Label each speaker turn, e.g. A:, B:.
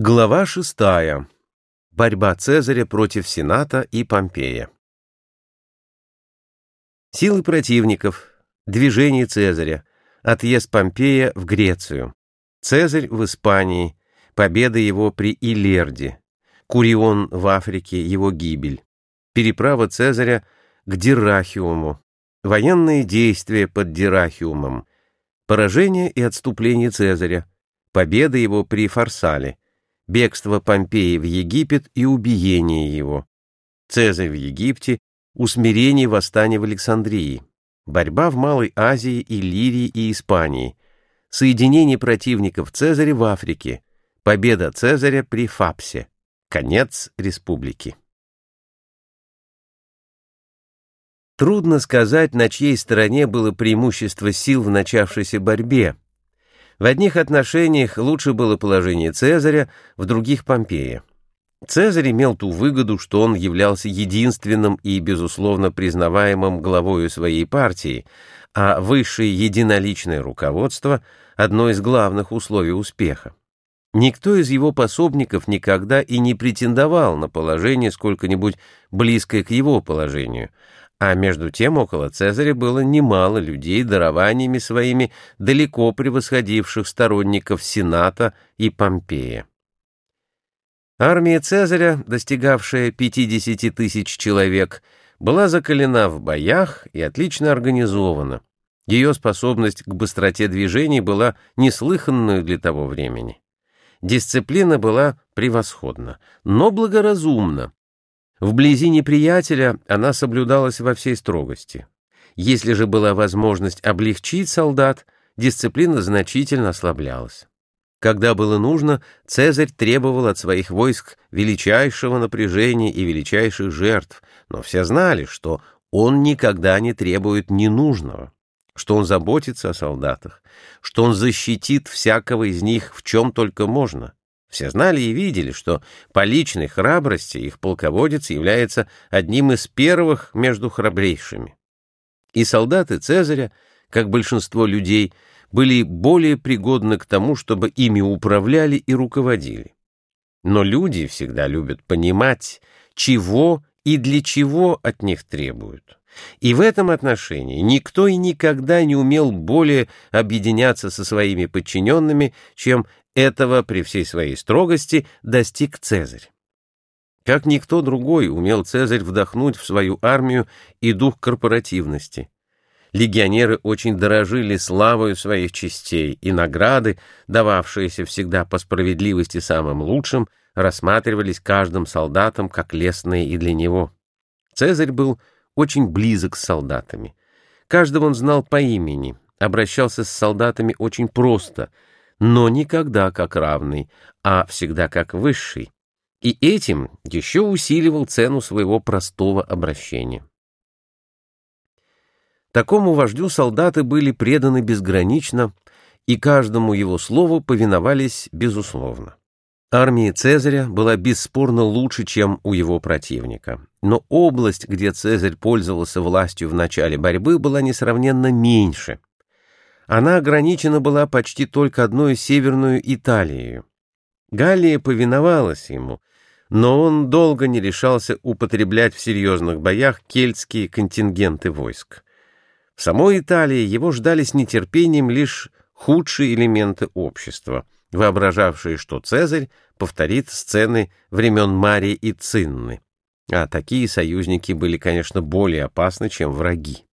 A: Глава шестая. Борьба Цезаря против Сената и Помпея. Силы противников, движение Цезаря, отъезд Помпея в Грецию, Цезарь в Испании, победа его при Илерде, Курион в Африке, его гибель, переправа Цезаря к Дирахиуму, военные действия под Дирахиумом, поражение и отступление Цезаря, победа его при Фарсале, бегство Помпеи в Египет и убиение его, Цезарь в Египте, усмирение восстания в Александрии, борьба в Малой Азии, Иллирии и Испании, соединение противников Цезаря в Африке, победа Цезаря при Фапсе, конец республики. Трудно сказать, на чьей стороне было преимущество сил в начавшейся борьбе, в одних отношениях лучше было положение Цезаря, в других — Помпея. Цезарь имел ту выгоду, что он являлся единственным и, безусловно, признаваемым главою своей партии, а высшее единоличное руководство — одно из главных условий успеха. Никто из его пособников никогда и не претендовал на положение сколько-нибудь близкое к его положению, а между тем около Цезаря было немало людей, дарованиями своими далеко превосходивших сторонников Сената и Помпея. Армия Цезаря, достигавшая 50 тысяч человек, была закалена в боях и отлично организована. Ее способность к быстроте движений была неслыханной для того времени. Дисциплина была превосходна, но благоразумна, Вблизи неприятеля она соблюдалась во всей строгости. Если же была возможность облегчить солдат, дисциплина значительно ослаблялась. Когда было нужно, Цезарь требовал от своих войск величайшего напряжения и величайших жертв, но все знали, что он никогда не требует ненужного, что он заботится о солдатах, что он защитит всякого из них в чем только можно, все знали и видели, что по личной храбрости их полководец является одним из первых между храбрейшими. И солдаты Цезаря, как большинство людей, были более пригодны к тому, чтобы ими управляли и руководили. Но люди всегда любят понимать, чего и для чего от них требуют. И в этом отношении никто и никогда не умел более объединяться со своими подчиненными, чем этого при всей своей строгости достиг Цезарь. Как никто другой умел Цезарь вдохнуть в свою армию и дух корпоративности. Легионеры очень дорожили славою своих частей, и награды, дававшиеся всегда по справедливости самым лучшим, рассматривались каждым солдатом как лестные и для него. Цезарь был очень близок с солдатами. Каждого он знал по имени, обращался с солдатами очень просто, но никогда как равный, а всегда как высший, и этим еще усиливал цену своего простого обращения. Такому вождю солдаты были преданы безгранично, и каждому его слову повиновались безусловно. Армия Цезаря была бесспорно лучше, чем у его противника. Но область, где Цезарь пользовался властью в начале борьбы, была несравненно меньше. Она ограничена была почти только одной северную Италией. Галлия повиновалась ему, но он долго не решался употреблять в серьезных боях кельтские контингенты войск. В самой Италии его ждали с нетерпением лишь худшие элементы общества — воображавшие, что Цезарь повторит сцены времен Марии и Цинны. А такие союзники были, конечно, более опасны, чем враги.